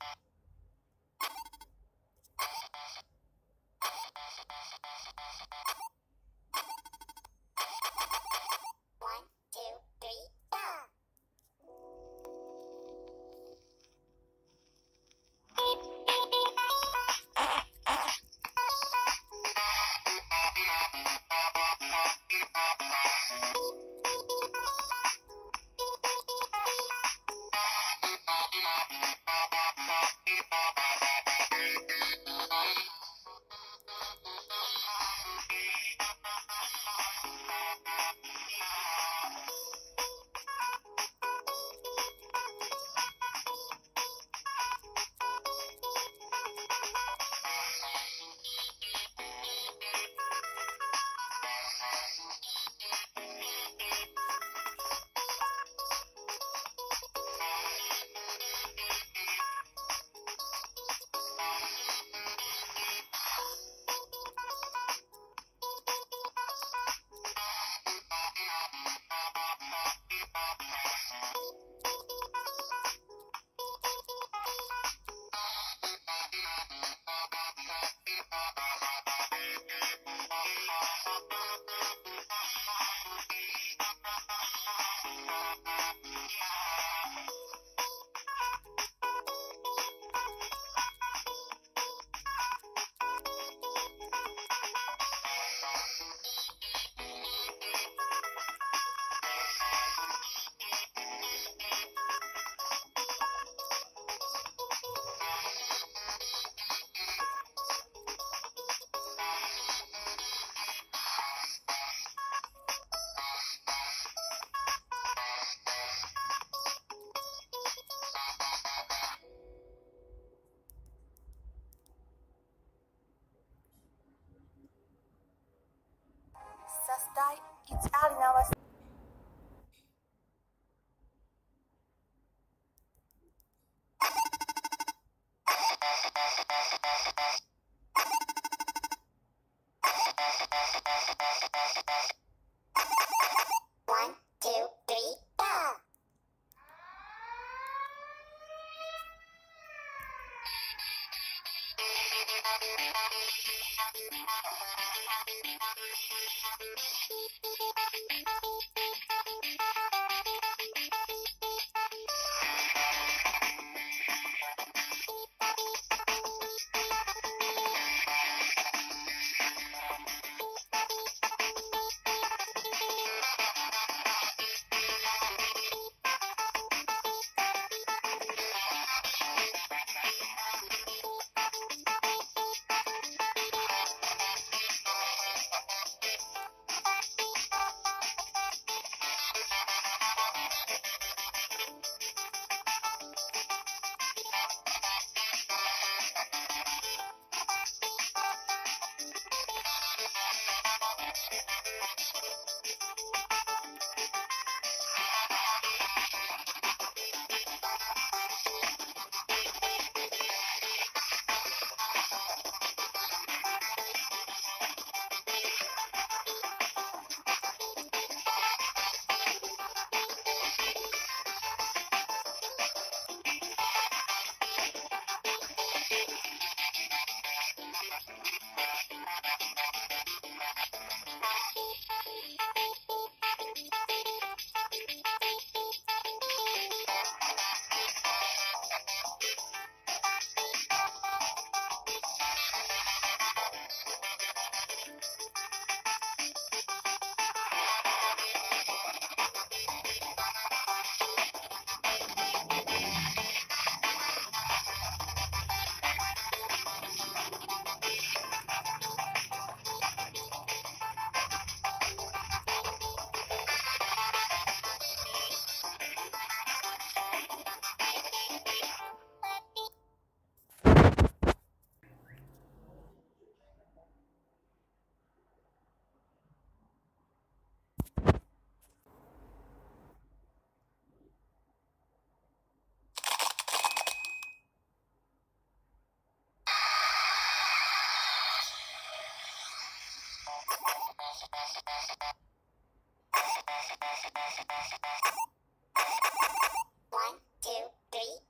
One, it's Alina was One, two, three, four. One, two, three,